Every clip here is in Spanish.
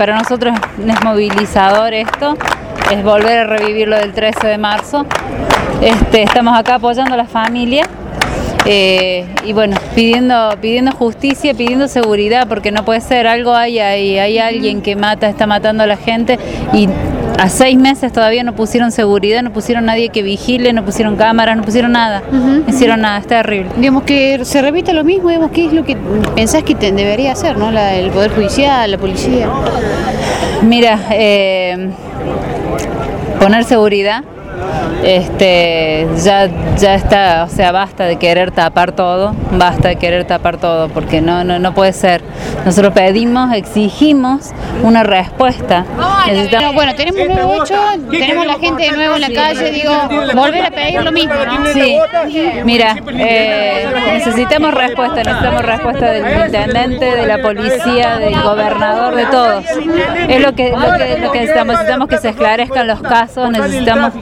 para nosotros es movilizador esto, es volver a revivir lo del 13 de marzo. Este, estamos acá apoyando a la familia eh, y bueno, pidiendo, pidiendo justicia, pidiendo seguridad, porque no puede ser, algo hay ahí, hay alguien que mata, está matando a la gente y a seis meses todavía no pusieron seguridad, no pusieron nadie que vigile, no pusieron cámaras, no pusieron nada, no hicieron nada, es terrible. Digamos que se repite lo mismo, digamos, ¿qué es lo que pensás que debería hacer, ¿no? el Poder Judicial, la policía. Mira, eh, poner seguridad, este, ya, ya está, o sea, basta de querer tapar todo, basta de querer tapar todo, porque no, no, no puede ser. Nosotros pedimos, exigimos una respuesta. bueno, tenemos un nuevo hecho, tenemos la gente de nuevo en la calle, digo, volver a pedir lo mismo, ¿no? Sí, mira, eh, necesitamos respuesta, necesitamos respuesta del intendente, de la policía, del gobernador, de todos. Es lo que, lo que, lo que necesitamos, necesitamos que se esclarezcan los casos, necesitamos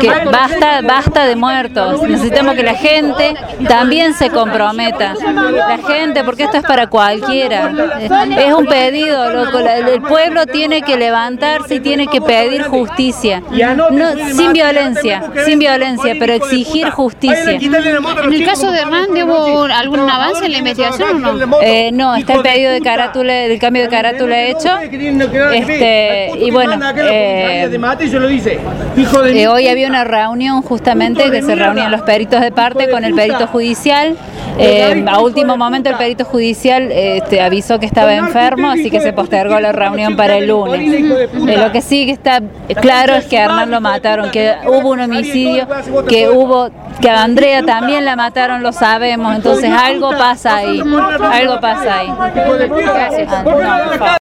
que basta, basta de muertos. Necesitamos que la gente también se comprometa. La gente, porque esto es para cualquiera. Es un pedido, El pueblo tiene que levantarse y tiene que pedir justicia. No, sin violencia, sin violencia, pero exigir justicia. En el caso de Hernán, ¿hubo algún avance en la investigación o no? Eh, no, está el pedido de carátula, el cambio de carátula hecho. Este, y bueno, eh, eh, hoy había una reunión justamente que se reunían los peritos de parte con el perito judicial. Eh, a último momento el perito judicial este, avisó que estaba enfermo, así que se postergó la reunión para el lunes. Eh, lo que sí que está claro es que a Hernán lo mataron, que hubo un homicidio, que hubo que a Andrea también la mataron, lo sabemos, entonces algo pasa ahí, algo pasa ahí.